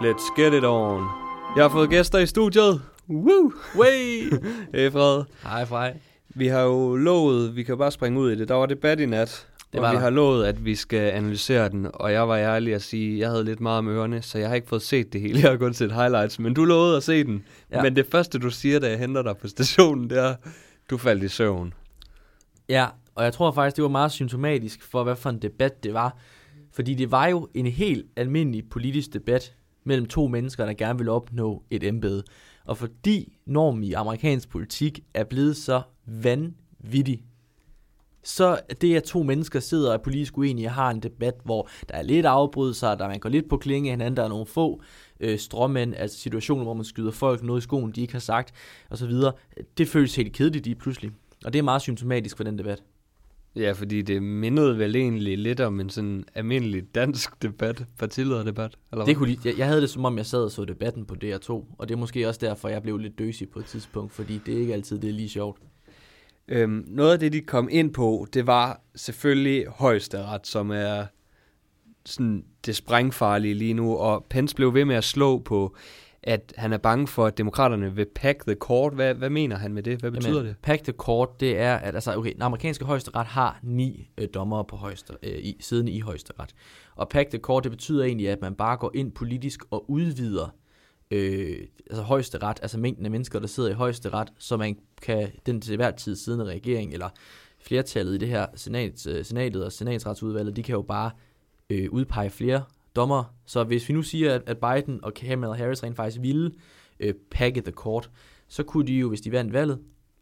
Let's get it on. Jeg har fået gæster i studiet. Woo! Way! hey Fred. Hej Frej. Vi har jo lovet, vi kan bare springe ud i det. Der var debat i nat, Det og var vi der. har lovet, at vi skal analysere den. Og jeg var ærlig at sige, jeg havde lidt meget om ørerne, så jeg har ikke fået set det hele. Jeg har kun set highlights, men du lovede at se den. Ja. Men det første, du siger, da jeg henter dig på stationen, det er, du faldt i søvn. Ja, og jeg tror faktisk, det var meget symptomatisk for, hvad for en debat det var. Fordi det var jo en helt almindelig politisk debat mellem to mennesker, der gerne vil opnå et embede. Og fordi normen i amerikansk politik er blevet så vanvittig, så det, at to mennesker sidder og er politisk uenige og har en debat, hvor der er lidt afbrydelser, der man går lidt på klinge hinanden, der er nogle få øh, stråmænd, altså situationer, hvor man skyder folk noget i skoen, de ikke har sagt, osv. Det føles helt kedeligt lige pludselig. Og det er meget symptomatisk for den debat. Ja, fordi det mindede vel egentlig lidt om en sådan almindelig dansk debat, partilederdebat. Eller Det kunne jeg, jeg havde det som om, jeg sad og så debatten på DR2, og det er måske også derfor, jeg blev lidt døsig på et tidspunkt, fordi det er ikke altid det er lige sjovt. Øhm, noget af det, de kom ind på, det var selvfølgelig højesteret, som er sådan det sprængfarlige lige nu, og Pence blev ved med at slå på, at han er bange for, at demokraterne vil pack the court. Hvad, hvad mener han med det? Hvad betyder Jamen, det? Pack the court, det er, at altså, okay, den amerikanske højesteret har ni øh, dommere på højester, øh, i, siddende i højesteret. Og pack the court, det betyder egentlig, at man bare går ind politisk og udvider øh, altså højesteret, altså mængden af mennesker, der sidder i højesteret, så man kan den til hver tid siddende regering, eller flertallet i det her senat, øh, senatet og senatsretsudvalget, de kan jo bare øh, udpege flere dommer. Så hvis vi nu siger, at, at Biden og Kamala Harris rent faktisk ville øh, pakke the court, så kunne de jo, hvis de vandt valget,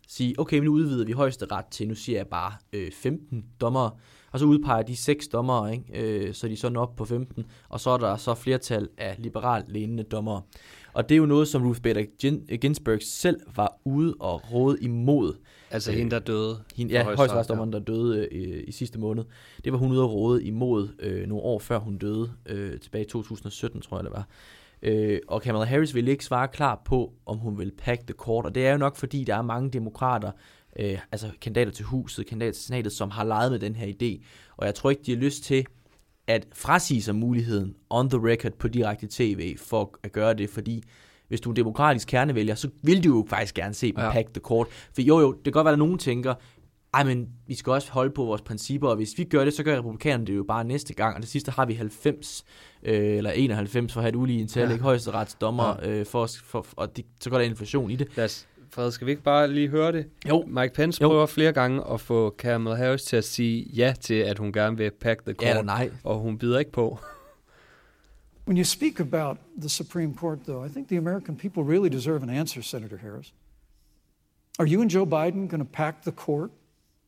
sige, okay, men nu udvider vi højeste ret til, nu siger jeg bare øh, 15 dommere, og så udpeger de seks dommere, ikke? Øh, så de så når op på 15, og så er der så flertal af liberalt lænende dommere. Og det er jo noget, som Ruth Bader Gin- Ginsburg selv var ude og råde imod. Altså Øh, hende, der døde. Hende, ja, højesteret, højesteretsdommeren, der døde øh, i sidste måned. Det var hun ude og råde imod øh, nogle år før hun døde, øh, tilbage i 2017, tror jeg det var. Øh, og Kamala Harris ville ikke svare klar på, om hun vil pack the court, og det er jo nok fordi, der er mange demokrater, øh, altså kandidater til huset, kandidater til senatet, som har leget med den her idé, og jeg tror ikke, de har lyst til at frasige sig muligheden on the record på direkte tv for at gøre det, fordi hvis du er en demokratisk kernevælger, så vil du jo faktisk gerne se dem Ja. pack the court. For jo jo, det kan godt være, at nogen tænker, ej, men vi skal også holde på vores principper, og hvis vi gør det, så gør republikanerne det jo bare næste gang, og det sidste har vi 90, øh, eller 91 for at have et ulige tal, Ja. ikke højesteretsdommer, ja. øh, for, for, og det, så går der inflation i det. Lad os, Fred, skal vi ikke bare lige høre det? Jo. Mike Pence Jo. prøver flere gange at få Kamala Harris til at sige ja til, at hun gerne vil pack the Ja nej. og hun bider ikke på. When you speak about the Supreme Court, though, I think the American people really deserve an answer, Senator Harris. Are you and Joe Biden going to pack the court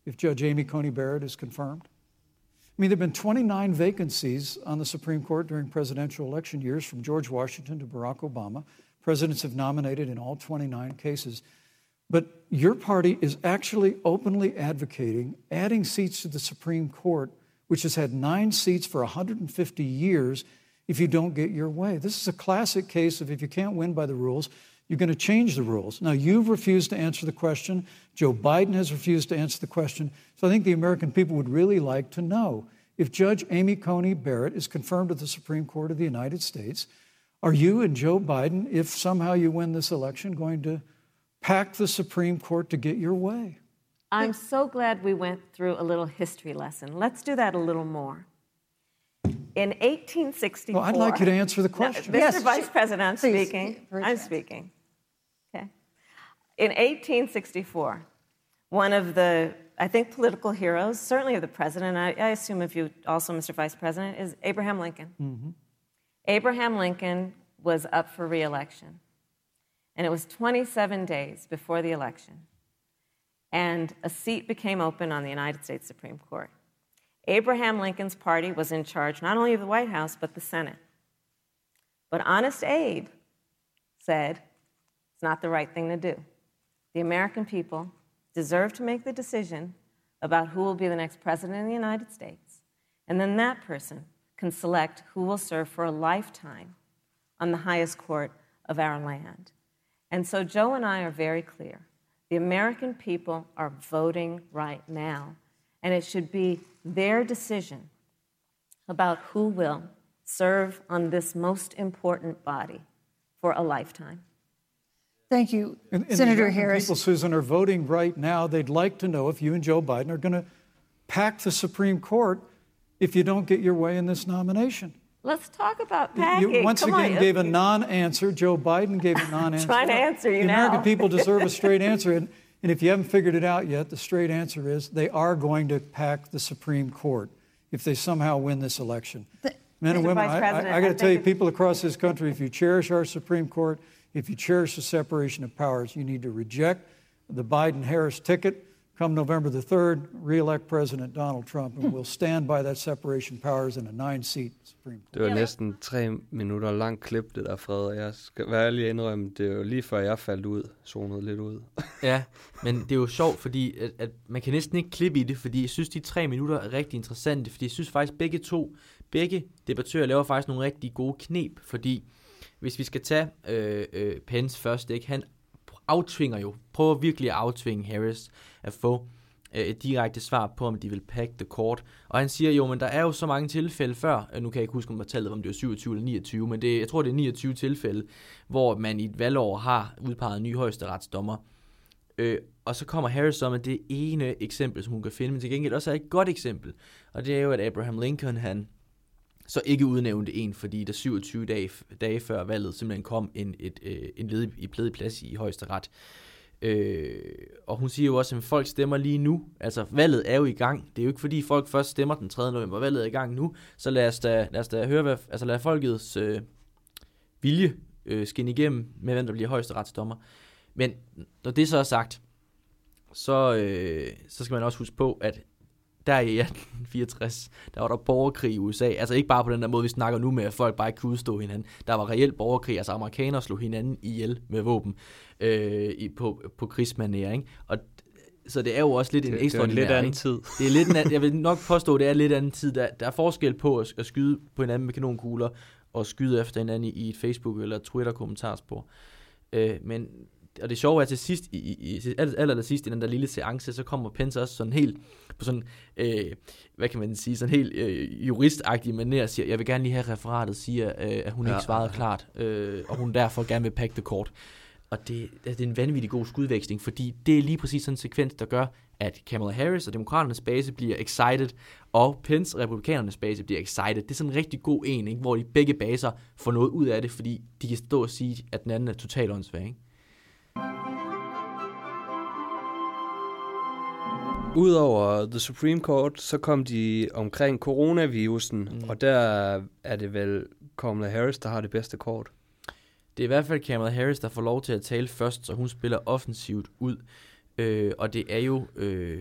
if Judge Amy Coney Barrett is confirmed? I mean, there have been 29 vacancies on the Supreme Court during presidential election years, from George Washington to Barack Obama. Presidents have nominated in all 29 cases. But your party is actually openly advocating adding seats to the Supreme Court, which has had nine seats for 150 years, if you don't get your way. This is a classic case of if you can't win by the rules, you're going to change the rules. Now, you've refused to answer the question. Joe Biden has refused to answer the question. So I think the American people would really like to know if Judge Amy Coney Barrett is confirmed to the Supreme Court of the United States, are you and Joe Biden, if somehow you win this election, going to pack the Supreme Court to get your way? I'm so glad we went through a little history lesson. Let's do that a little more. In 1864. Well, I'd like you to answer the No, question. Mr. Yes, Vice. President, I'm Please, speaking. very I'm fast. speaking. Okay. In 1864, one of the, I think, political heroes, certainly of the president, I, I assume of you also, Mr. Vice President, is Abraham Lincoln. Mm-hmm. Abraham Lincoln was up for reelection. And it was 27 days before the election. And a seat became open on the United States Supreme Court. Abraham Lincoln's party was in charge not only of the White House, but the Senate. But Honest Abe said it's not the right thing to do. The American people deserve to make the decision about who will be the next president of the United States. And then that person can select who will serve for a lifetime on the highest court of our land. And so Joe and I are very clear. The American people are voting right now, and it should be their decision about who will serve on this most important body for a lifetime. Thank you, And, and Senator the American Harris. people, Susan, are voting right now. They'd like to know if you and Joe Biden are going to pack the Supreme Court if you don't get your way in this nomination. Let's talk about You packing. once Come again on. gave a non-answer. Joe Biden gave a non-answer. Trying to answer you the American people deserve a straight answer, and, and if you haven't figured it out yet, the straight answer is they are going to pack the Supreme Court if they somehow win this election. Men and women, Vice I, President, I, got to tell you, people across this country, if you cherish our Supreme Court, if you cherish the separation of powers, you need to reject the Biden-Harris ticket. Come November the 3rd, reelect President Donald Trump, and we'll stand by that separation of powers in a nine-seat Supreme Court. Det var næsten tre minutter lang klip, det der, Fred. Jeg skal være ærlig og indrømme, det er jo lige før jeg faldt ud, zonede lidt ud. Ja, men det er jo sjovt, fordi at, at man kan næsten ikke klippe i det, fordi jeg synes, de tre minutter er rigtig interessante, fordi jeg synes faktisk, begge to, begge debattører laver faktisk nogle rigtig gode knep, fordi hvis vi skal tage øh, øh, Pence først, ikke, han aftvinger jo, prøver virkelig at aftvinge Harris at få øh, et direkte svar på, om de vil pack the court. Og han siger jo, men der er jo så mange tilfælde før, øh, nu kan jeg ikke huske, om der tallet om det var 27 eller 29, men det, jeg tror, det er 29 tilfælde, hvor man i et valgår har udpeget en ny højesteretsdommer. Øh, og så kommer Harris så med det ene eksempel, som hun kan finde, men til gengæld også er et godt eksempel. Og det er jo, at Abraham Lincoln, han så ikke udnævnte en, fordi der 27 dage, dage før valget simpelthen kom en, et, øh, en ledig, i ledig plads i højesteret. Øh, og hun siger jo også, at folk stemmer lige nu. Altså, valget er jo i gang. Det er jo ikke fordi folk først stemmer den 3. november. Valget er i gang nu. Så lad os da, lad os da høre, hvad, altså lad folkets øh, vilje øh, skinne igennem med, hvem der bliver højesteretsdommer. Men når det så er sagt, så, øh, så skal man også huske på, at der i 1864, der var der borgerkrig i USA. Altså ikke bare på den der måde, vi snakker nu med, at folk bare ikke kunne udstå hinanden. Der var reelt borgerkrig, altså amerikanere slog hinanden ihjel med våben øh, på, på krigsmanér, ikke? Og så det er jo også lidt en Det, det var en ekstraordinær... lidt anden ikke? tid. Det er lidt en, anden- jeg vil nok påstå, at det er lidt anden tid. Der, der er forskel på at, at skyde på hinanden med kanonkugler, og skyde efter hinanden i, i et Facebook- eller Twitter-kommentarspor. Øh, men, og det sjove er til sidst, i, i, i aller, aller sidst i den der lille seance, så kommer Pence også sådan helt på sådan, øh, hvad kan man sige, sådan helt øh, juristagtig manér og siger, jeg vil gerne lige have referatet, siger, øh, at hun ja. Ikke svarede klart, øh, og hun derfor gerne vil pakke det kort. Og det, det er en vanvittig god skudveksling, fordi det er lige præcis sådan en sekvens, der gør, at Kamala Harris og demokraternes base bliver excited, og Pence og republikanernes base bliver excited. Det er sådan en rigtig god en, ikke? hvor de begge baser får noget ud af det, fordi de kan stå og sige, at den anden er totalt åndssvag. Ikke? Udover The Supreme Court, så kom de omkring coronavirusen, Mm. og der er det vel Kamala Harris, der har det bedste kort. Det er i hvert fald Kamala Harris, der får lov til at tale først, så hun spiller offensivt ud. Øh, og det er jo øh,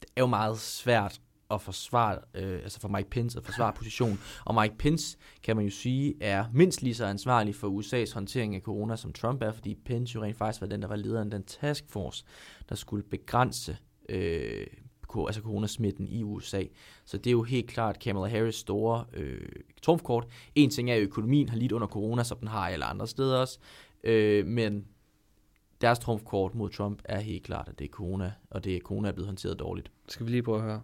det er jo meget svært at forsvare, øh, altså for Mike Pence at forsvare position. Og Mike Pence, kan man jo sige, er mindst lige så ansvarlig for USA's håndtering af corona, som Trump er, fordi Pence jo rent faktisk var den, der var lederen af den taskforce, der skulle begrænse øh, altså coronasmitten i USA. Så det er jo helt klart Kamala Harris store øh, trumfkort. En ting er, at økonomien har lidt under corona, som den har alle andre steder også. Øh, men deres trumfkort mod Trump er helt klart, at det er corona, og det er corona er blevet håndteret dårligt. Skal vi lige prøve at høre.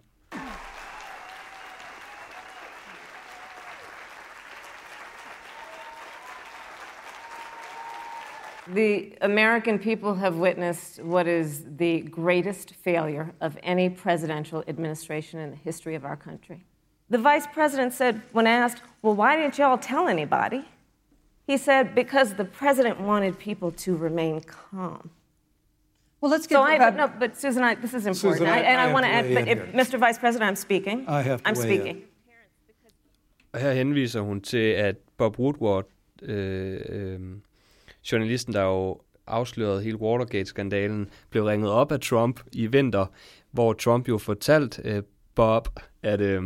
The American people have witnessed what is the greatest failure of any presidential administration in the history of our country. The vice president said, when asked, Well, why didn't y'all tell anybody? He said, Because the president wanted people to remain calm. Well, let's get So I, no, but Susan, I, this is important. Susan, I- I, and I I, want to to add, weigh but if. Mr. Vice President, I'm speaking. I have to I'm weigh in. speaking. Her henviser hun til, at Bob Woodward, øh, øh, journalisten, der jo afslørede hele Watergate-skandalen, blev ringet op af Trump i vinter, hvor Trump jo fortalt øh, Bob, at, øh,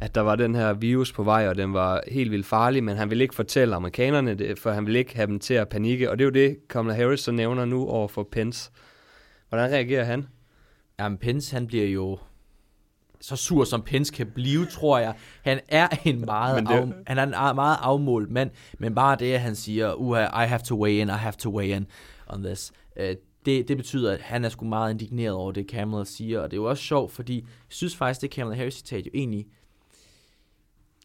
at der var den her virus på vej, og den var helt vildt farlig, men han ville ikke fortælle amerikanerne det, for han ville ikke have dem til at panikke. Og det er jo det, Kamala Harris så nævner nu over for Pence. Hvordan reagerer han? Jamen, Pence, han bliver jo så sur, som Pence kan blive, tror jeg. Han er en meget, Men det- af, han er en meget afmålt mand, men bare det, at han siger, uh, I have to weigh in, I have to weigh in on this. Uh, det, det betyder, at han er sgu meget indigneret over det, Kamala siger, og det er jo også sjovt, fordi jeg synes faktisk, det Kamala Harris citat jo egentlig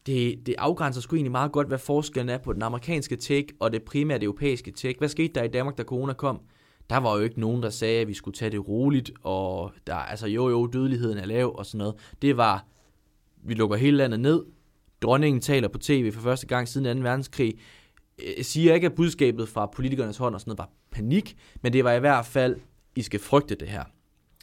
det, det afgrænser sgu egentlig meget godt, hvad forskellen er på den amerikanske take og det primært europæiske take. Hvad skete der i Danmark, da corona kom? Der var jo ikke nogen, der sagde, at vi skulle tage det roligt, og der, altså jo jo, dødeligheden er lav og sådan noget. Det var, vi lukker hele landet ned, dronningen taler på tv for første gang siden 2. verdenskrig, jeg siger ikke, at budskabet fra politikernes hånd og sådan noget var panik, men det var i hvert fald, I skal frygte det her.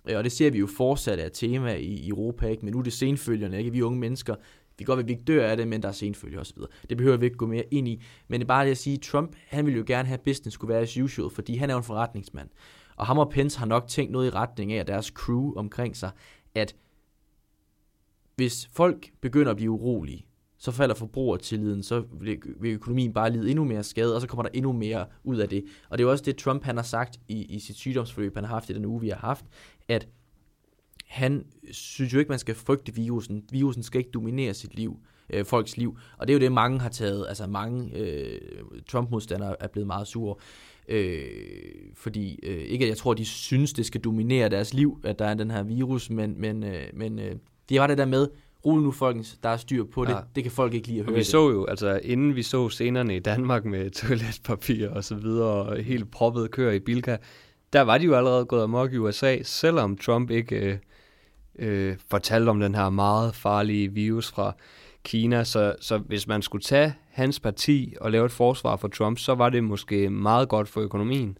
Øh, og det ser vi jo fortsat af tema i Europa, ikke? men nu er det senfølgerne, ikke? vi unge mennesker, vi kan godt være, at vi ikke dør af det, men der er senfølger osv. Det behøver vi ikke gå mere ind i. Men det er bare det at sige, at Trump, han vil jo gerne have, at business skulle være as usual, fordi han er jo en forretningsmand. Og ham og Pence har nok tænkt noget i retning af, deres crew omkring sig, at hvis folk begynder at blive urolige, så falder forbrugertilliden, så vil økonomien bare lide endnu mere skade, og så kommer der endnu mere ud af det. Og det er jo også det, Trump han har sagt i, i sit sygdomsforløb, han har haft i den uge, vi har haft, at han synes jo ikke, man skal frygte virusen. Virusen skal ikke dominere sit liv, øh, folks liv. Og det er jo det, mange har taget. Altså mange øh, Trump-modstandere er blevet meget sure. Øh, fordi, øh, ikke at jeg tror, de synes, det skal dominere deres liv, at der er den her virus, men, men, øh, men øh, det var det der med, rolig nu folkens, der er styr på det. Ja. Det kan folk ikke lide at høre. Og vi det. så jo, altså inden vi så scenerne i Danmark med toiletpapir og så videre, og helt proppet kør i Bilka, der var de jo allerede gået amok i USA, selvom Trump ikke øh, øh, fortalte om den her meget farlige virus fra Kina. Så, så hvis man skulle tage hans parti og lave et forsvar for Trump, så var det måske meget godt for økonomien.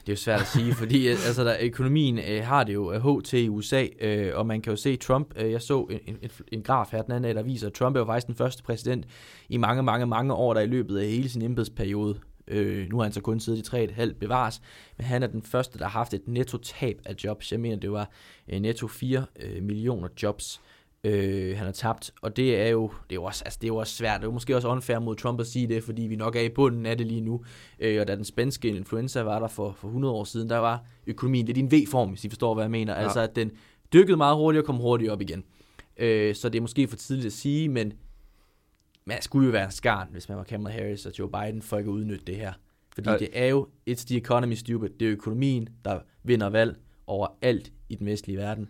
Det er jo svært at sige, fordi øh, altså, der, økonomien øh, har det jo HT i USA, øh, og man kan jo se Trump, øh, jeg så en, en, en graf her den anden der viser, at Trump er jo faktisk den første præsident i mange, mange, mange år, der i løbet af hele sin embedsperiode, øh, nu har han så kun siddet i tre et halvt bevares, men han er den første, der har haft et netto-tab af jobs. Jeg mener, det var øh, netto 4 øh, millioner jobs, øh, han har tabt, og det er jo, det er jo også, altså det er jo også svært, det er måske også unfair mod Trump at sige det, fordi vi nok er i bunden af det lige nu, øh, og da den spanske influenza var der for, for 100 år siden, der var økonomien, det er din V-form, hvis I forstår, hvad jeg mener, ja. altså at den dykkede meget hurtigt og kom hurtigt op igen. Øh, så det er måske for tidligt at sige, men man skulle jo være en skarn, hvis man var Kamala Harris og Joe Biden, for ikke at udnytte det her. Fordi ja. det er jo, it's the economy stupid, det er økonomien, der vinder valg over alt i den vestlige verden.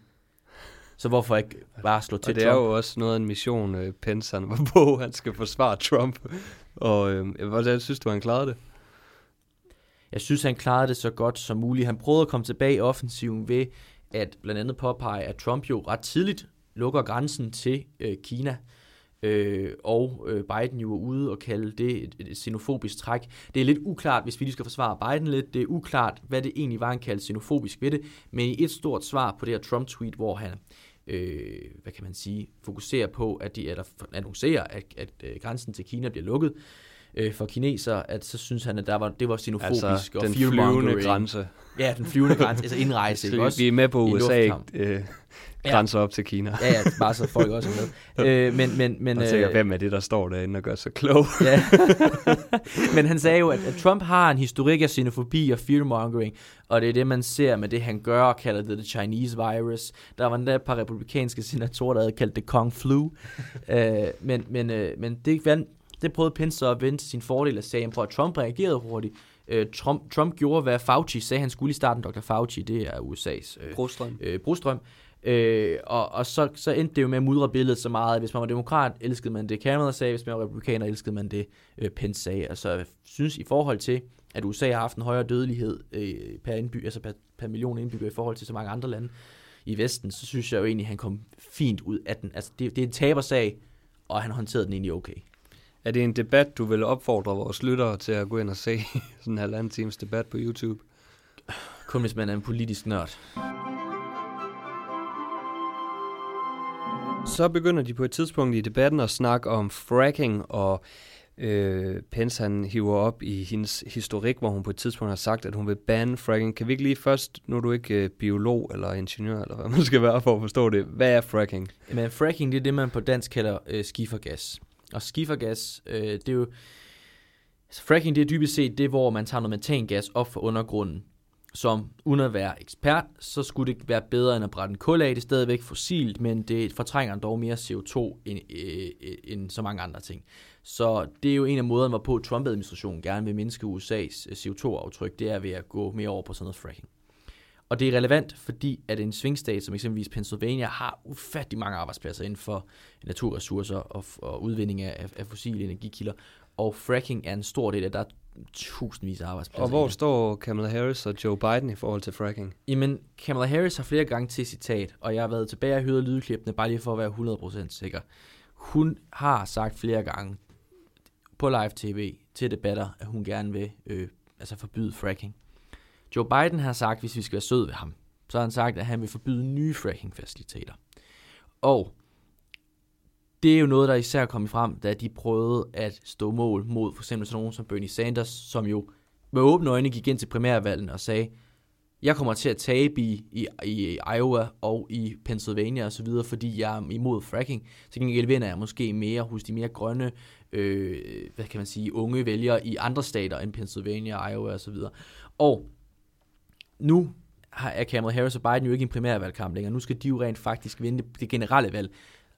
Så hvorfor ikke bare slå til og det Trump? er jo også noget af en mission, øh, Pence han var på. Han skal forsvare Trump. Og øh, hvordan synes du, han klarede det? Jeg synes, han klarede det så godt som muligt. Han prøvede at komme tilbage i offensiven ved at blandt andet påpege, at Trump jo ret tidligt lukker grænsen til øh, Kina. Øh, og øh, Biden jo er ude og kalde det et, et xenofobisk træk. Det er lidt uklart, hvis vi lige skal forsvare Biden lidt, det er uklart, hvad det egentlig var, han kaldte xenofobisk ved det, men i et stort svar på det her Trump-tweet, hvor han øh, hvad kan man sige, fokuserer på, at de eller annoncerer, at, at, at øh, grænsen til Kina bliver lukket øh, for kineser, at så synes han, at der var, det var xenofobisk altså, og den flyvende grænse. Ja, den flyvende grænse, altså indrejse. ikke? Også, vi er med på USA, øh, grænser ja. op til Kina. ja, ja, bare så folk også med. øh, men, men, men, og tænker, øh, hvem er det, der står derinde og gør sig klog? ja. men han sagde jo, at, at Trump har en historik af xenofobi og fearmongering, og det er det, man ser med det, han gør, og kalder det the Chinese virus. Der var endda et par republikanske senatorer, der havde kaldt det Kong Flu. øh, men, men, øh, men det, vandt, det prøvede Pence så at vende til sin fordel af sagen, for at Trump reagerede hurtigt. Øh, Trump, Trump gjorde, hvad Fauci sagde, han skulle i starten. Dr. Fauci, det er USA's øh, brostrøm. Øh, brostrøm. Øh, og og så, så endte det jo med at mudre billedet så meget, at hvis man var demokrat, elskede man det Kamala sagde, hvis man var republikaner, elskede man det øh, Pence sagde. Altså jeg synes i forhold til, at USA har haft en højere dødelighed øh, per, indby, altså per, per million indbyggere i forhold til så mange andre lande i Vesten, så synes jeg jo egentlig, at han kom fint ud af den. Altså det, det er en tabersag, og han håndterede den egentlig okay. Er det en debat, du vil opfordre vores lyttere til at gå ind og se? Sådan en halvanden times debat på YouTube? Kun hvis man er en politisk nørd. Så begynder de på et tidspunkt i debatten at snakke om fracking, og øh, Pence han hiver op i hendes historik, hvor hun på et tidspunkt har sagt, at hun vil bande fracking. Kan vi ikke lige først, nu er du ikke øh, biolog eller ingeniør, eller hvad man skal være for at forstå det, hvad er fracking? Men fracking, det er det, man på dansk kalder øh, skifergas. Og skifergas, øh, det er jo... Altså, fracking, det er dybest set det, hvor man tager noget metangas op fra undergrunden. Som uden at være ekspert, så skulle det være bedre end at brænde kul af. Det er stadigvæk fossilt, men det fortrænger dog mere CO2 end, øh, end så mange andre ting. Så det er jo en af måderne, hvorpå Trump-administrationen gerne vil mindske USA's øh, CO2-aftryk, det er ved at gå mere over på sådan noget fracking. Og det er relevant, fordi at en svingstat som eksempelvis Pennsylvania har ufattelig mange arbejdspladser inden for naturressourcer og, og udvinding af, af fossile energikilder. Og fracking er en stor del af, der er tusindvis af arbejdspladser. Og hvor står Kamala Harris og Joe Biden i forhold til fracking? Jamen, Kamala Harris har flere gange til citat, og jeg har været tilbage og hørt lydklippene, bare lige for at være 100% sikker. Hun har sagt flere gange på live tv til debatter, at hun gerne vil øh, altså forbyde fracking. Joe Biden har sagt, hvis vi skal være søde ved ham, så har han sagt, at han vil forbyde nye fracking-faciliteter. Og det er jo noget, der især kom frem, da de prøvede at stå mål mod for eksempel sådan nogen som Bernie Sanders, som jo med åbne øjne gik ind til primærvalgen og sagde, jeg kommer til at tabe i, i, i Iowa og i Pennsylvania osv., fordi jeg er imod fracking. Så gengæld vinder jeg måske mere hos de mere grønne, øh, hvad kan man sige, unge vælgere i andre stater end Pennsylvania, Iowa osv. Og nu har- er Kamala Harris og Biden jo ikke i en primærvalgkamp længere. Nu skal de jo rent faktisk vinde det generelle valg.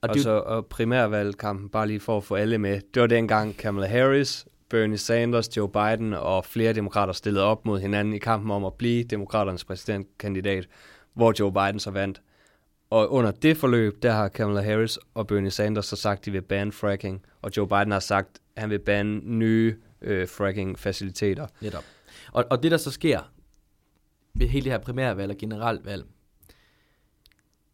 Og, det og, så, og primærvalgkampen, bare lige for at få alle med, det var dengang Kamala Harris, Bernie Sanders, Joe Biden og flere demokrater stillede op mod hinanden i kampen om at blive demokraternes præsidentkandidat, hvor Joe Biden så vandt. Og under det forløb, der har Kamala Harris og Bernie Sanders så sagt, at de vil ban fracking, og Joe Biden har sagt, at han vil banne nye øh, fracking-faciliteter. Netop. Og, og det, der så sker ved hele det her primærvalg og generalvalg,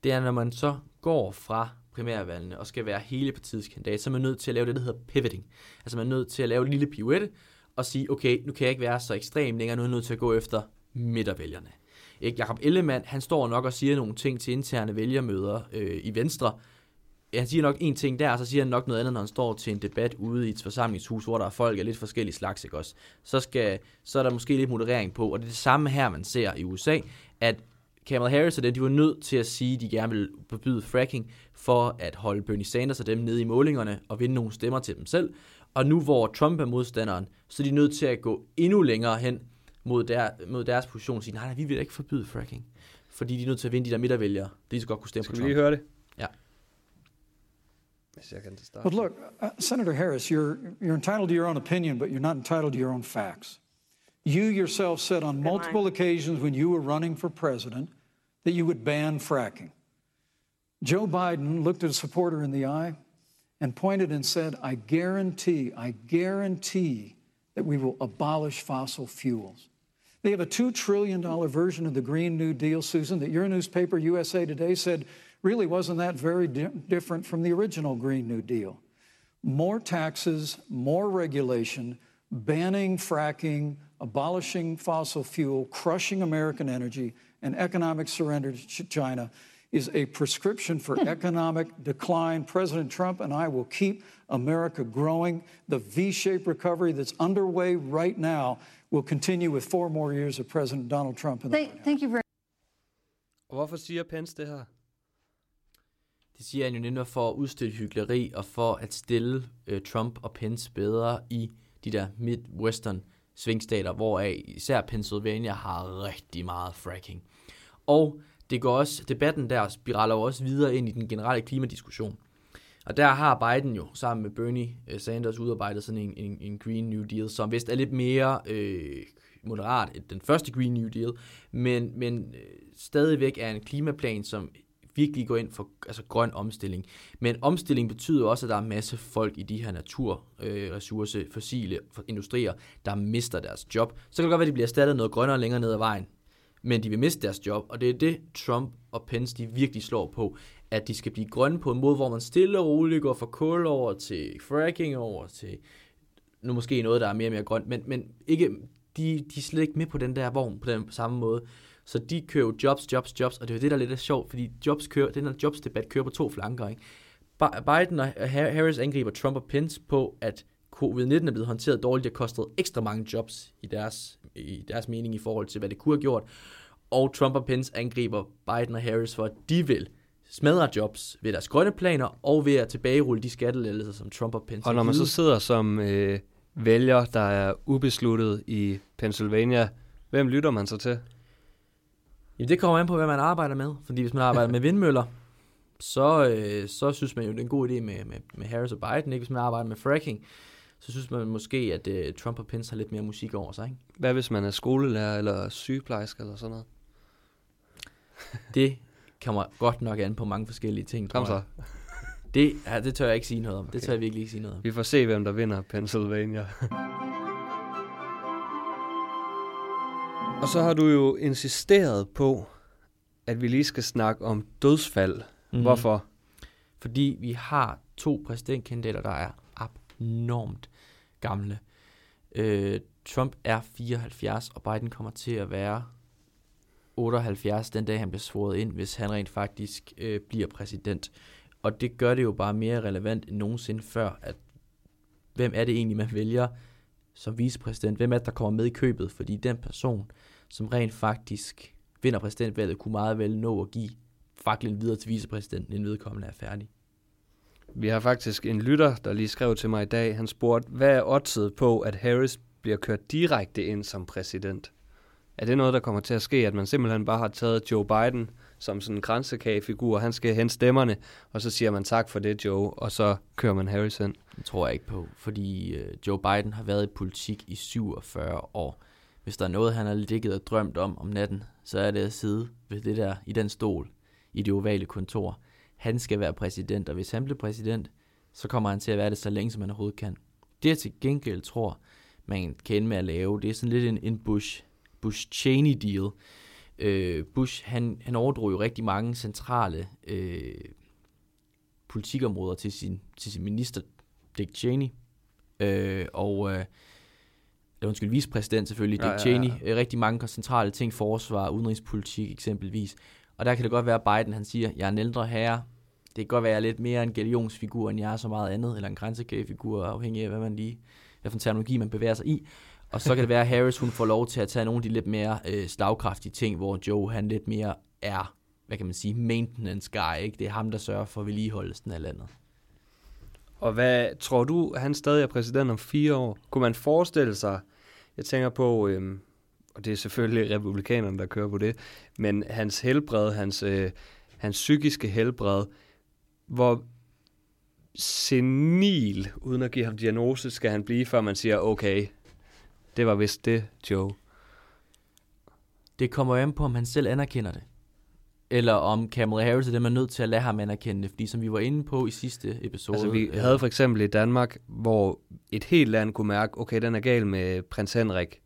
det er, når man så går fra primærvalgene og skal være hele partiets kandidat, så er man nødt til at lave det, der hedder pivoting. Altså man er nødt til at lave en lille pirouette og sige, okay, nu kan jeg ikke være så ekstrem længere, nu er jeg nødt til at gå efter midtervælgerne. Ikke? Jakob Ellemann, han står nok og siger nogle ting til interne vælgermøder øh, i Venstre. Han siger nok en ting der, og så siger han nok noget andet, når han står til en debat ude i et forsamlingshus, hvor der er folk af lidt forskellige slags, ikke også? Så, skal, så er der måske lidt moderering på, og det er det samme her, man ser i USA, at Kamala Harris og dem, de var nødt til at sige, at de gerne vil forbyde fracking, for at holde Bernie Sanders og dem nede i målingerne og vinde nogle stemmer til dem selv. Og nu hvor Trump er modstanderen, så er de nødt til at gå endnu længere hen mod, der, mod deres position og sige, nej, nej, vi vil ikke forbyde fracking. Fordi de er nødt til at vinde de der midtervælgere. De skal godt kunne stemme Skal på vi Trump. lige høre det? Ja. Hvis jeg kan starte. But look, uh, Senator Harris, you're, you're entitled to your own opinion, but you're not entitled to your own facts. You yourself said on multiple occasions when you were running for president that you would ban fracking. Joe Biden looked at a supporter in the eye and pointed and said, I guarantee, I guarantee that we will abolish fossil fuels. They have a $2 trillion version of the Green New Deal, Susan, that your newspaper, USA Today, said really wasn't that very di- different from the original Green New Deal. More taxes, more regulation, banning fracking, abolishing fossil fuel, crushing American energy, and economic surrender to Ch- China is a prescription for economic decline. President Trump and I will keep America growing. The V shaped recovery that's underway right now will continue with four more years of President Donald Trump in the Thank, thank you very Og hvorfor siger Pence det her? Det siger han jo netop for at udstille hyggeleri og for at stille øh, Trump og Pence bedre i de der midwestern svingstater, hvoraf især Pennsylvania har rigtig meget fracking. Og det går også, debatten der spiraler jo også videre ind i den generelle klimadiskussion. Og der har Biden jo sammen med Bernie øh, Sanders udarbejdet sådan en, en, en Green New Deal, som vist er lidt mere øh, moderat end den første Green New Deal, men, men øh, stadigvæk er en klimaplan, som virkelig går ind for altså, grøn omstilling. Men omstilling betyder også, at der er masse folk i de her naturressource, øh, fossile industrier, der mister deres job. Så kan det godt være, at de bliver erstattet noget grønnere længere ned ad vejen. Men de vil miste deres job, og det er det, Trump og Pence de virkelig slår på, at de skal blive grønne på en måde, hvor man stille og roligt går fra kul over til fracking over til nu måske noget, der er mere og mere grønt, men, men ikke, de, de er slet ikke med på den der vogn på den samme måde. Så de kører jo jobs, jobs, jobs, og det er jo det, der er lidt er sjovt, fordi jobs kører, den her jobsdebat kører på to flanker. Ikke? Bi- Biden og Harris angriber Trump og Pence på, at covid-19 er blevet håndteret dårligt, det har kostet ekstra mange jobs i deres, i deres mening i forhold til, hvad det kunne have gjort. Og Trump og Pence angriber Biden og Harris for, at de vil smadre jobs ved deres grønne planer, og ved at tilbagerulle de skattelettelser, som Trump og Pence Og når man så sidder som øh, vælger, der er ubesluttet i Pennsylvania, hvem lytter man så til? Jamen, det kommer an på, hvad man arbejder med. Fordi hvis man arbejder med vindmøller, så, øh, så synes man jo, det er en god idé med, med, med Harris og Biden. Ikke? Hvis man arbejder med fracking, så synes man måske, at øh, Trump og Pence har lidt mere musik over sig. Ikke? Hvad hvis man er skolelærer eller sygeplejerske eller sådan noget? Det kommer godt nok an på mange forskellige ting, Kom tror jeg. så. Det, ja, det tør jeg ikke sige noget om. Okay. Det tør jeg virkelig ikke sige noget om. Vi får se, hvem der vinder Pennsylvania. Og så har du jo insisteret på, at vi lige skal snakke om dødsfald. Mm. Hvorfor? Fordi vi har to præsidentkandidater, der er abnormt gamle. Øh, Trump er 74, og Biden kommer til at være 78 den dag, han bliver svoret ind, hvis han rent faktisk øh, bliver præsident. Og det gør det jo bare mere relevant end nogensinde før, at hvem er det egentlig, man vælger som vicepræsident? Hvem er det, der kommer med i købet? Fordi den person, som rent faktisk vinder præsidentvalget, kunne meget vel nå at give faklen videre til vicepræsidenten, inden vedkommende er færdig. Vi har faktisk en lytter, der lige skrev til mig i dag. Han spurgte, hvad er oddset på, at Harris bliver kørt direkte ind som præsident? Er det noget, der kommer til at ske, at man simpelthen bare har taget Joe Biden som sådan en grænsekagefigur, han skal hente stemmerne, og så siger man tak for det, Joe, og så kører man Harris hen. Det tror jeg ikke på, fordi øh, Joe Biden har været i politik i 47 år. Hvis der er noget, han har ligget og drømt om om natten, så er det at sidde ved det der, i den stol, i det ovale kontor. Han skal være præsident, og hvis han bliver præsident, så kommer han til at være det så længe, som han overhovedet kan. Det jeg til gengæld tror, man kan ende med at lave, det er sådan lidt en, en Bush, Bush-Cheney deal. Øh, Bush, han, han overdrog jo rigtig mange centrale øh, politikområder til sin, til sin minister, Dick Cheney. Øh, og øh, undskyld, vicepræsident selvfølgelig, Ja, Dick ja, ja. Cheney. Øh, rigtig mange centrale ting, forsvar, udenrigspolitik eksempelvis. Og der kan det godt være, at Biden han siger, jeg er en ældre herre, det kan godt være, jeg er lidt mere en galionsfigur, end jeg er så meget andet, eller en grænsekagefigur, afhængig af, hvad man lige, hvad for en terminologi man bevæger sig i. Og så kan det være, at Harris hun får lov til at tage nogle af de lidt mere øh, slagkraftige ting, hvor Joe han lidt mere er, hvad kan man sige, maintenance guy, ikke? Det er ham, der sørger for vedligeholdelsen af landet. Og hvad tror du, han stadig er præsident om fire år? Kunne man forestille sig, jeg tænker på, øhm, og det er selvfølgelig republikanerne, der kører på det, men hans helbred, hans, øh, hans psykiske helbred, hvor senil, uden at give ham diagnose, skal han blive, før man siger, okay, det var vist det, Joe. Det kommer jo an på, om han selv anerkender det. Eller om Kamala Harris er det, man er nødt til at lade ham anerkende det. Fordi som vi var inde på i sidste episode... Altså, vi øh, havde for eksempel i Danmark, hvor et helt land kunne mærke, okay, den er gal med prins Henrik.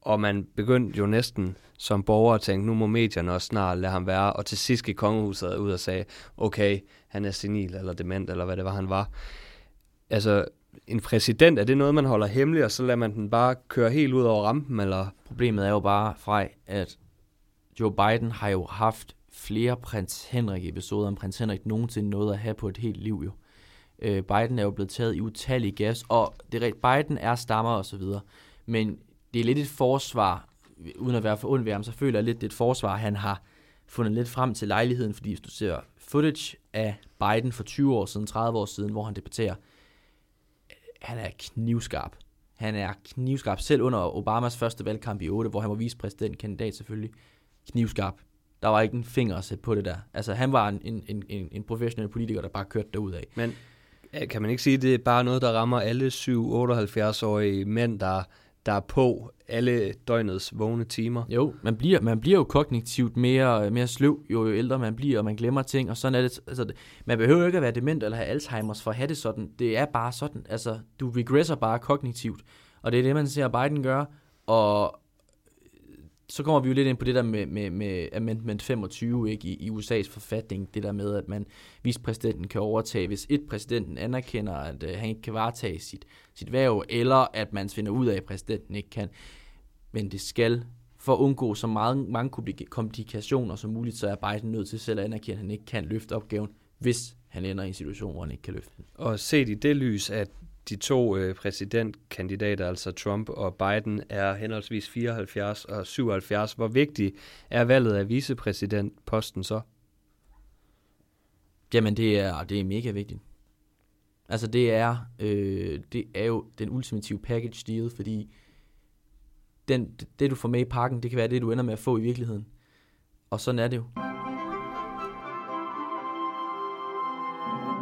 Og man begyndte jo næsten som borger at tænke, nu må medierne også snart lade ham være. Og til sidst gik kongehuset ud og sagde, okay, han er senil eller dement, eller hvad det var, han var. Altså, en præsident, er det noget, man holder hemmeligt, og så lader man den bare køre helt ud over rampen, eller? Problemet er jo bare, Frej, at Joe Biden har jo haft flere prins Henrik-episoder, om prins Henrik nogensinde nåede at have på et helt liv jo. Øh, Biden er jo blevet taget i utallige gas, og det er Biden er stammer og så videre, men det er lidt et forsvar, uden at være for ond ved ham, så føler jeg lidt, det er et forsvar, han har fundet lidt frem til lejligheden, fordi hvis du ser footage af Biden for 20 år siden, 30 år siden, hvor han debatterer, han er knivskarp. Han er knivskarp, selv under Obamas første valgkamp i 8, hvor han var vicepræsidentkandidat selvfølgelig. Knivskarp. Der var ikke en finger at sætte på det der. Altså, han var en, en, en, en, professionel politiker, der bare kørte derudad. Men øh, kan man ikke sige, at det er bare noget, der rammer alle 7-78-årige mænd, der, der er på alle døgnets vågne timer? Jo, man bliver, man bliver jo kognitivt mere, mere sløv, jo, jo ældre man bliver, og man glemmer ting, og sådan er det. Altså, man behøver jo ikke at være dement eller have Alzheimer's for at have det sådan. Det er bare sådan. Altså, du regresser bare kognitivt, og det er det, man ser Biden gøre, og så kommer vi jo lidt ind på det der med, med, med Amendment 25 ikke, i, i USA's forfatning, det der med, at man vicepræsidenten kan overtage, hvis et præsidenten anerkender, at øh, han ikke kan varetage sit, sit værv, eller at man finder ud af, at præsidenten ikke kan. Men det skal, for at undgå så meget, mange komplikationer som muligt, så er Biden nødt til selv at anerkende, at han ikke kan løfte opgaven, hvis han ender i en situation, hvor han ikke kan løfte den. Og set i det lys, at de to øh, præsidentkandidater, altså Trump og Biden, er henholdsvis 74 og 77, hvor vigtig er valget af vicepræsidentposten så? Jamen, det er, det er mega vigtigt. Altså, det er, øh, det er jo den ultimative package deal, fordi den, det, du får med i pakken, det kan være det, du ender med at få i virkeligheden. Og sådan er det jo.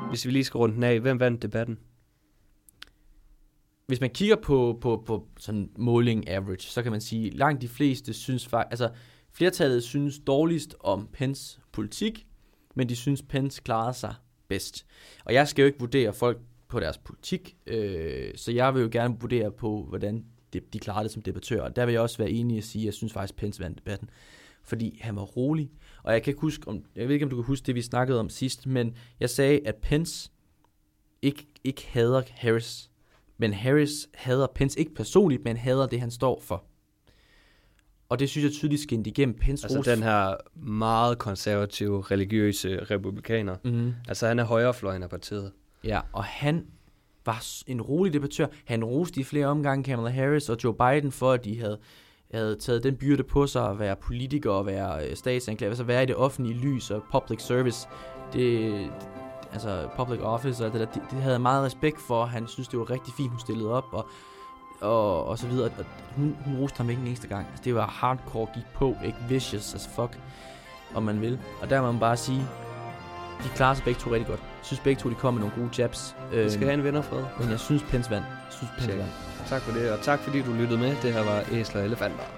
Hvis vi lige skal runde den af, hvem vandt debatten? Hvis man kigger på, på, på sådan måling average, så kan man sige, langt de fleste synes faktisk, altså Flertallet synes dårligst om Pence politik, men de synes, Pence klarede sig bedst. Og jeg skal jo ikke vurdere folk på deres politik, øh, så jeg vil jo gerne vurdere på, hvordan de, de klarede det som debattør. Og der vil jeg også være enig i at sige, at jeg synes faktisk, Pence vandt debatten. Fordi han var rolig. Og jeg kan ikke huske, om, jeg ved ikke, om du kan huske det, vi snakkede om sidst, men jeg sagde, at Pence ikke, ikke hader Harris. Men Harris hader Pence ikke personligt, men hader det, han står for. Og det synes jeg tydeligt skinnede igennem Pence Altså ros- den her meget konservative, religiøse republikaner. Mhm. Altså han er højrefløjen af partiet. Ja, og han var en rolig debattør. Han roste i flere omgange Kamala Harris og Joe Biden for, at de havde, havde taget den byrde på sig at være politiker og være øh, statsanklager, altså være i det offentlige lys og public service. Det, altså public office og det der, det, det havde jeg meget respekt for. Han synes, det var rigtig fint, hun stillede op og, og, og så videre. Og hun, hun roste ham ikke en eneste gang. Altså, det var hardcore, gik på, ikke vicious as fuck, om man vil. Og der må man bare sige, de klarer sig begge to rigtig godt. Jeg synes begge to, de kom med nogle gode jabs. Vi skal have en vinderfred. Men jeg synes, Pence vandt. Jeg synes, Pence vandt. Tak for det, og tak fordi du lyttede med. Det her var Æsler Elefanter.